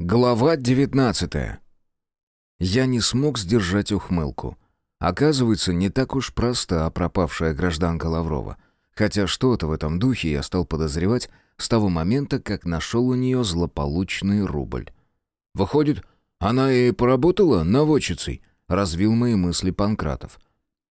Глава 19 Я не смог сдержать ухмылку. Оказывается, не так уж проста пропавшая гражданка Лаврова. Хотя что-то в этом духе я стал подозревать с того момента, как нашел у нее злополучный рубль. Выходит, она и поработала наводчицей, развил мои мысли Панкратов.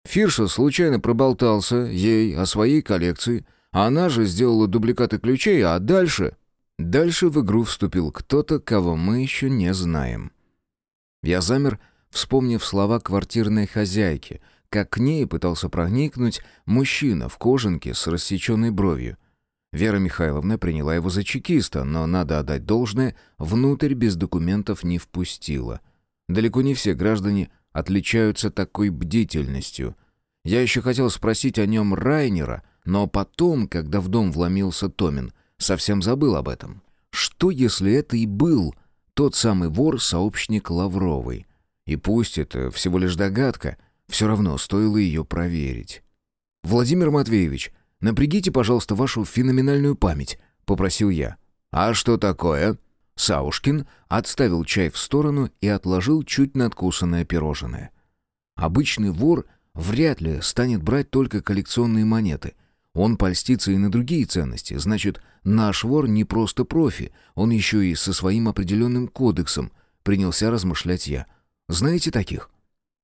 Фирша случайно проболтался ей о своей коллекции, а она же сделала дубликаты ключей, а дальше... Дальше в игру вступил кто-то, кого мы еще не знаем. Я замер, вспомнив слова квартирной хозяйки, как к ней пытался проникнуть мужчина в кожанке с рассеченной бровью. Вера Михайловна приняла его за чекиста, но, надо отдать должное, внутрь без документов не впустила. Далеко не все граждане отличаются такой бдительностью. Я еще хотел спросить о нем Райнера, но потом, когда в дом вломился Томин, Совсем забыл об этом. Что, если это и был тот самый вор-сообщник Лавровой? И пусть это всего лишь догадка, все равно стоило ее проверить. «Владимир Матвеевич, напрягите, пожалуйста, вашу феноменальную память», — попросил я. «А что такое?» Саушкин отставил чай в сторону и отложил чуть надкусанное пирожное. Обычный вор вряд ли станет брать только коллекционные монеты — он польстится и на другие ценности. Значит, наш вор не просто профи, он еще и со своим определенным кодексом, принялся размышлять я. Знаете таких?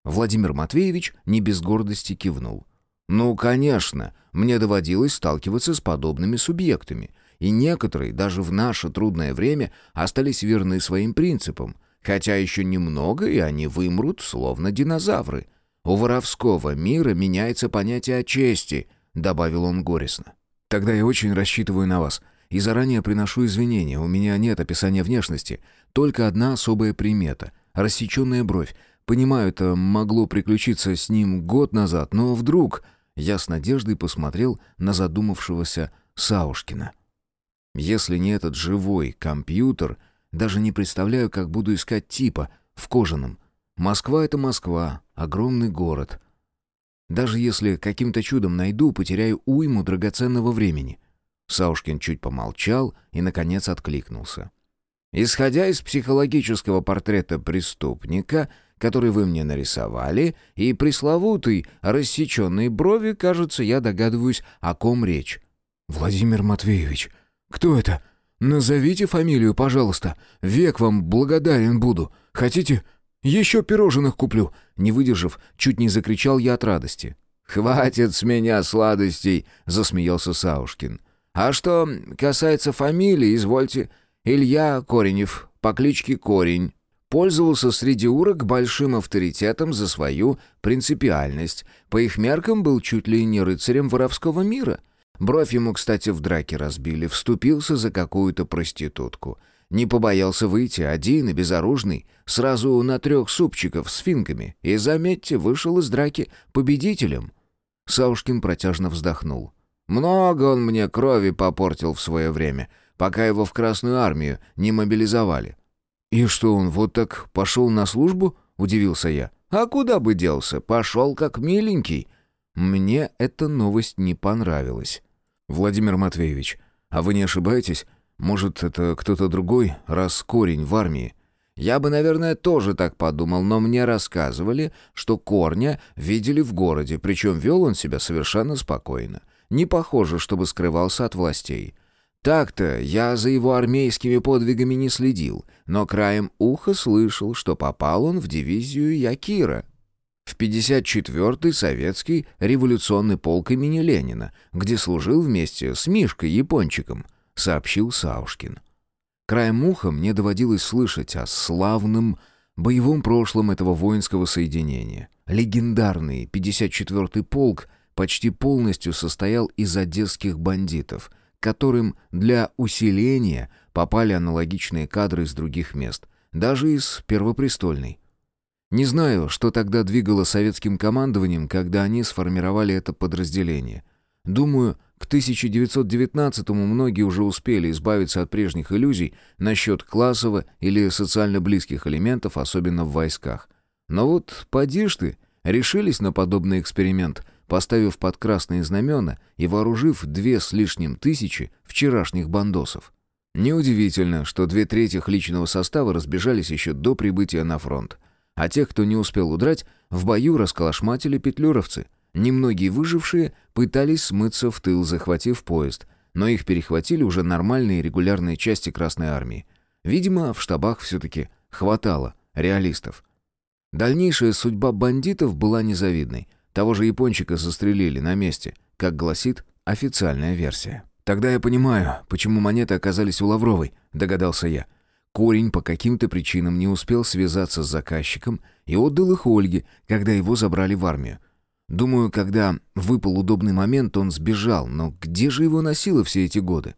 Владимир Матвеевич не без гордости кивнул. «Ну, конечно, мне доводилось сталкиваться с подобными субъектами, и некоторые даже в наше трудное время остались верны своим принципам, хотя еще немного, и они вымрут, словно динозавры. У воровского мира меняется понятие о чести — добавил он горестно. «Тогда я очень рассчитываю на вас. И заранее приношу извинения, у меня нет описания внешности, только одна особая примета — рассеченная бровь. Понимаю, это могло приключиться с ним год назад, но вдруг...» Я с надеждой посмотрел на задумавшегося Саушкина. «Если не этот живой компьютер, даже не представляю, как буду искать типа в кожаном. Москва — это Москва, огромный город. Даже если каким-то чудом найду, потеряю уйму драгоценного времени». Саушкин чуть помолчал и, наконец, откликнулся. «Исходя из психологического портрета преступника, который вы мне нарисовали, и пресловутой рассеченной брови, кажется, я догадываюсь, о ком речь». «Владимир Матвеевич, кто это? Назовите фамилию, пожалуйста. Век вам благодарен буду. Хотите, еще пирожных куплю!» Не выдержав, чуть не закричал я от радости. «Хватит с меня сладостей!» — засмеялся Саушкин. «А что касается фамилии, извольте. Илья Коренев, по кличке Корень. Пользовался среди урок большим авторитетом за свою принципиальность. По их меркам был чуть ли не рыцарем воровского мира. Бровь ему, кстати, в драке разбили, вступился за какую-то проститутку. Не побоялся выйти один и безоружный, сразу на трех супчиков с финками, и, заметьте, вышел из драки победителем. Саушкин протяжно вздохнул. «Много он мне крови попортил в свое время, пока его в Красную Армию не мобилизовали». «И что, он вот так пошел на службу?» — удивился я. «А куда бы делся? Пошел как миленький». Мне эта новость не понравилась. «Владимир Матвеевич, а вы не ошибаетесь? Может, это кто-то другой, раз корень в армии? Я бы, наверное, тоже так подумал, но мне рассказывали, что корня видели в городе, причем вел он себя совершенно спокойно. Не похоже, чтобы скрывался от властей. Так-то я за его армейскими подвигами не следил, но краем уха слышал, что попал он в дивизию Якира. В 54-й советский революционный полк имени Ленина, где служил вместе с Мишкой Япончиком. — сообщил Саушкин. Краем уха мне доводилось слышать о славном боевом прошлом этого воинского соединения. Легендарный 54-й полк почти полностью состоял из одесских бандитов, которым для усиления попали аналогичные кадры из других мест, даже из Первопрестольной. Не знаю, что тогда двигало советским командованием, когда они сформировали это подразделение. Думаю, к 1919-му многие уже успели избавиться от прежних иллюзий насчет классово или социально близких элементов, особенно в войсках. Но вот поди ж ты, решились на подобный эксперимент, поставив под красные знамена и вооружив две с лишним тысячи вчерашних бандосов. Неудивительно, что две трети личного состава разбежались еще до прибытия на фронт. А тех, кто не успел удрать, в бою расколошматили петлюровцы. Немногие выжившие пытались смыться в тыл, захватив поезд, но их перехватили уже нормальные регулярные части Красной Армии. Видимо, в штабах все-таки хватало реалистов. Дальнейшая судьба бандитов была незавидной. Того же япончика застрелили на месте, как гласит официальная версия. «Тогда я понимаю, почему монеты оказались у Лавровой», — догадался я. Корень по каким-то причинам не успел связаться с заказчиком и отдал их Ольге, когда его забрали в армию. Думаю, когда выпал удобный момент, он сбежал, но где же его носило все эти годы?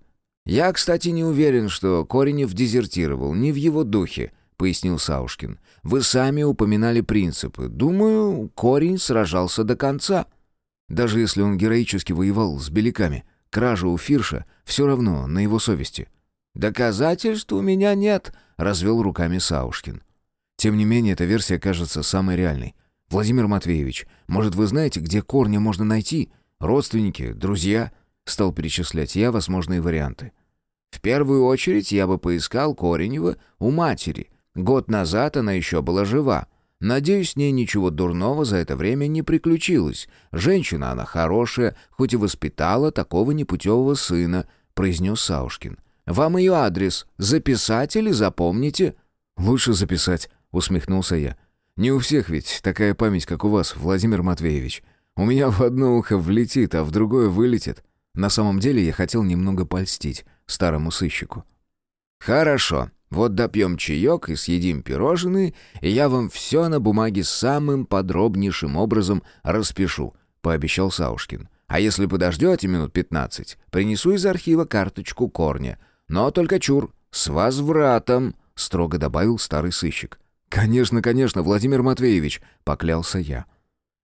«Я, кстати, не уверен, что Коренев дезертировал, не в его духе», — пояснил Саушкин. «Вы сами упоминали принципы. Думаю, Корень сражался до конца». Даже если он героически воевал с беляками, кража у Фирша все равно на его совести. «Доказательств у меня нет», — развел руками Саушкин. Тем не менее, эта версия кажется самой реальной. «Владимир Матвеевич, может, вы знаете, где корня можно найти? Родственники, друзья?» Стал перечислять я возможные варианты. «В первую очередь я бы поискал Коренева у матери. Год назад она еще была жива. Надеюсь, с ней ничего дурного за это время не приключилось. Женщина она хорошая, хоть и воспитала такого непутевого сына», — произнес Саушкин. «Вам ее адрес записать или запомните?» «Лучше записать», — усмехнулся я. «Не у всех ведь такая память, как у вас, Владимир Матвеевич. У меня в одно ухо влетит, а в другое вылетит». На самом деле я хотел немного польстить старому сыщику. «Хорошо. Вот допьем чаек и съедим пирожные, и я вам все на бумаге самым подробнейшим образом распишу», — пообещал Саушкин. «А если подождете минут пятнадцать, принесу из архива карточку корня. Но только чур, с возвратом», — строго добавил старый сыщик. «Конечно, конечно, Владимир Матвеевич», — поклялся я.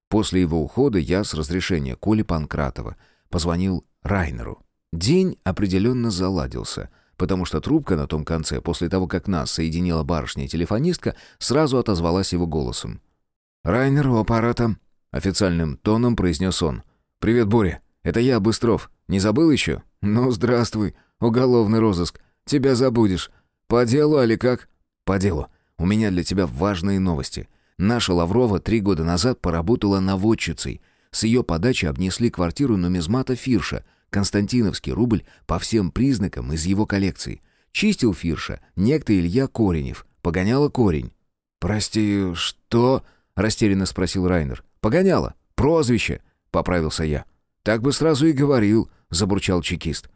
После его ухода я с разрешения Коли Панкратова позвонил Райнеру. День определенно заладился — потому что трубка на том конце, после того, как нас соединила барышня-телефонистка, сразу отозвалась его голосом. «Райнер у аппарата», — официальным тоном произнес он. «Привет, Боря. Это я, Быстров. Не забыл еще?» «Ну, здравствуй. Уголовный розыск. Тебя забудешь. По делу, али как?» «По делу. У меня для тебя важные новости. Наша Лаврова три года назад поработала наводчицей. С ее подачи обнесли квартиру нумизмата Фирша — Константиновский рубль по всем признакам из его коллекции. Чистил Фирша некто Илья Коренев. Погоняла корень. «Прости, что?» — растерянно спросил Райнер. «Погоняла. Прозвище», — поправился я. «Так бы сразу и говорил», — забурчал чекист.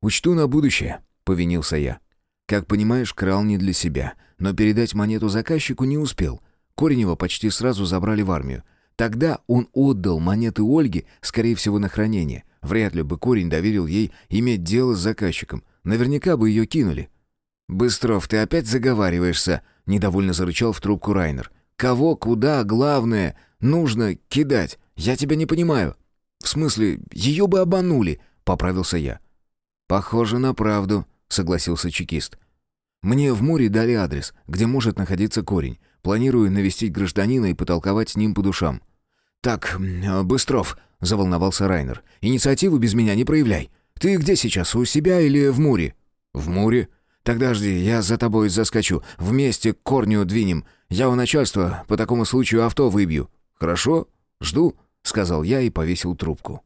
«Учту на будущее», — повинился я. Как понимаешь, крал не для себя, но передать монету заказчику не успел. Коренева почти сразу забрали в армию. Тогда он отдал монеты Ольге, скорее всего, на хранение. Вряд ли бы корень доверил ей иметь дело с заказчиком. Наверняка бы ее кинули. «Быстров, ты опять заговариваешься», — недовольно зарычал в трубку Райнер. «Кого, куда, главное, нужно кидать? Я тебя не понимаю». «В смысле, ее бы обманули», — поправился я. «Похоже на правду», — согласился чекист. «Мне в море дали адрес, где может находиться корень. Планирую навестить гражданина и потолковать с ним по душам». «Так, Быстров», заволновался Райнер. «Инициативу без меня не проявляй. Ты где сейчас, у себя или в Муре?» «В Муре?» «Тогда жди, я за тобой заскочу. Вместе к корню двинем. Я у начальства по такому случаю авто выбью». «Хорошо, жду», — сказал я и повесил трубку.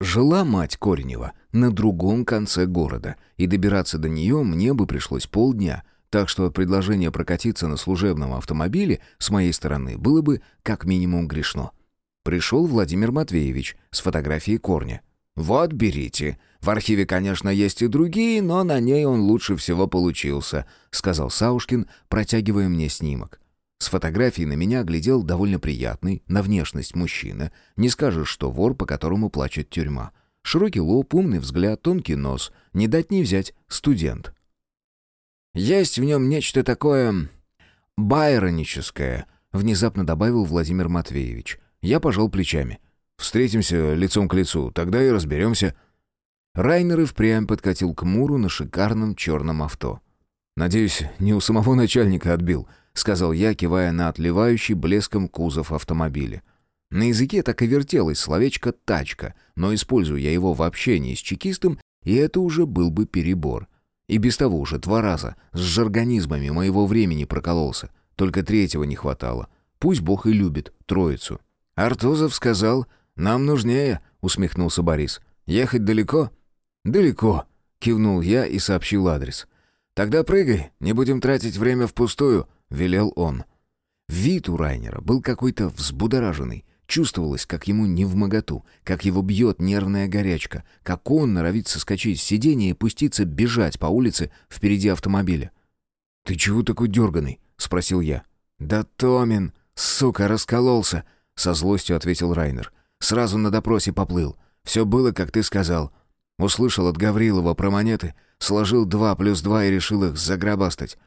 Жила мать Коренева на другом конце города, и добираться до нее мне бы пришлось полдня, так что предложение прокатиться на служебном автомобиле с моей стороны было бы как минимум грешно. Пришел Владимир Матвеевич с фотографией корня. «Вот, берите. В архиве, конечно, есть и другие, но на ней он лучше всего получился», — сказал Саушкин, протягивая мне снимок. С фотографии на меня глядел довольно приятный, на внешность мужчина. Не скажешь, что вор, по которому плачет тюрьма. Широкий лоб, умный взгляд, тонкий нос. Не дать не взять студент. «Есть в нем нечто такое... байроническое», — внезапно добавил Владимир Матвеевич. Я пожал плечами. «Встретимся лицом к лицу, тогда и разберемся». Райнер и впрямь подкатил к Муру на шикарном черном авто. «Надеюсь, не у самого начальника отбил», — сказал я, кивая на отливающий блеском кузов автомобиля. На языке так и вертелось словечко «тачка», но использую я его в общении с чекистом, и это уже был бы перебор. И без того уже два раза с жаргонизмами моего времени прокололся. Только третьего не хватало. Пусть Бог и любит троицу. «Артузов сказал, нам нужнее», — усмехнулся Борис. «Ехать далеко?» «Далеко», — кивнул я и сообщил адрес. «Тогда прыгай, не будем тратить время впустую», — велел он. Вид у Райнера был какой-то взбудораженный. Чувствовалось, как ему не в моготу, как его бьет нервная горячка, как он норовит соскочить с сиденья и пуститься бежать по улице впереди автомобиля. «Ты чего такой дерганый?» — спросил я. «Да Томин, сука, раскололся!» — со злостью ответил Райнер. «Сразу на допросе поплыл. Все было, как ты сказал. Услышал от Гаврилова про монеты, сложил два плюс два и решил их загробастать.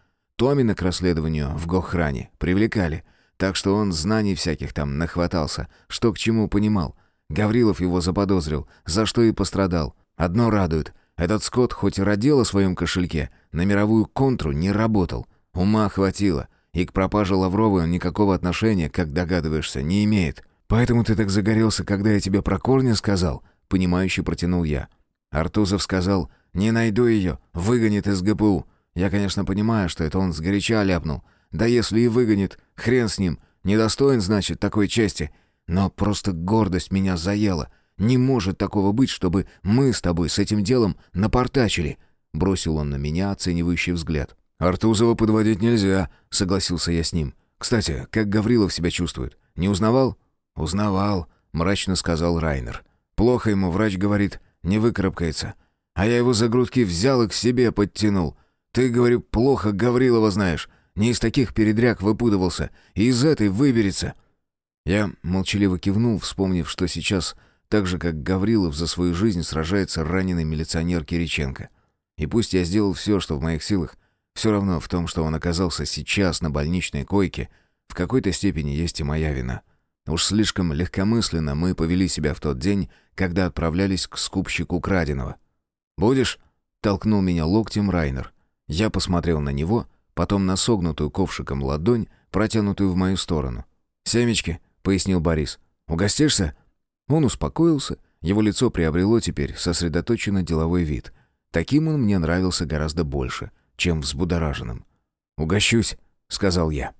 Томина к расследованию в Гохране привлекали, так что он знаний всяких там нахватался, что к чему понимал. Гаврилов его заподозрил, за что и пострадал. Одно радует. Этот скот хоть и родил о своем кошельке, на мировую контру не работал. Ума хватило. И к пропаже Лавровой он никакого отношения, как догадываешься, не имеет. Поэтому ты так загорелся, когда я тебе про корни сказал?» Понимающе протянул я. Артузов сказал, «Не найду ее, выгонит из ГПУ». Я, конечно, понимаю, что это он сгоряча ляпнул. Да если и выгонит, хрен с ним. Недостоин, значит, такой чести. Но просто гордость меня заела. Не может такого быть, чтобы мы с тобой с этим делом напортачили. Бросил он на меня оценивающий взгляд. «Артузова подводить нельзя», — согласился я с ним. «Кстати, как Гаврилов себя чувствует? Не узнавал?» «Узнавал», — мрачно сказал Райнер. «Плохо ему, врач говорит, не выкарабкается. А я его за грудки взял и к себе подтянул. Ты, говорю, плохо Гаврилова знаешь. Не из таких передряг выпутывался. И из этой выберется». Я молчаливо кивнул, вспомнив, что сейчас, так же как Гаврилов за свою жизнь сражается раненый милиционер Кириченко. И пусть я сделал все, что в моих силах, все равно в том, что он оказался сейчас на больничной койке, в какой-то степени есть и моя вина. Уж слишком легкомысленно мы повели себя в тот день, когда отправлялись к скупщику краденого. «Будешь?» — толкнул меня локтем Райнер. Я посмотрел на него, потом на согнутую ковшиком ладонь, протянутую в мою сторону. «Семечки», — пояснил Борис. «Угостишься?» Он успокоился, его лицо приобрело теперь сосредоточенно деловой вид. Таким он мне нравился гораздо больше, чем взбудораженным. «Угощусь», — сказал я.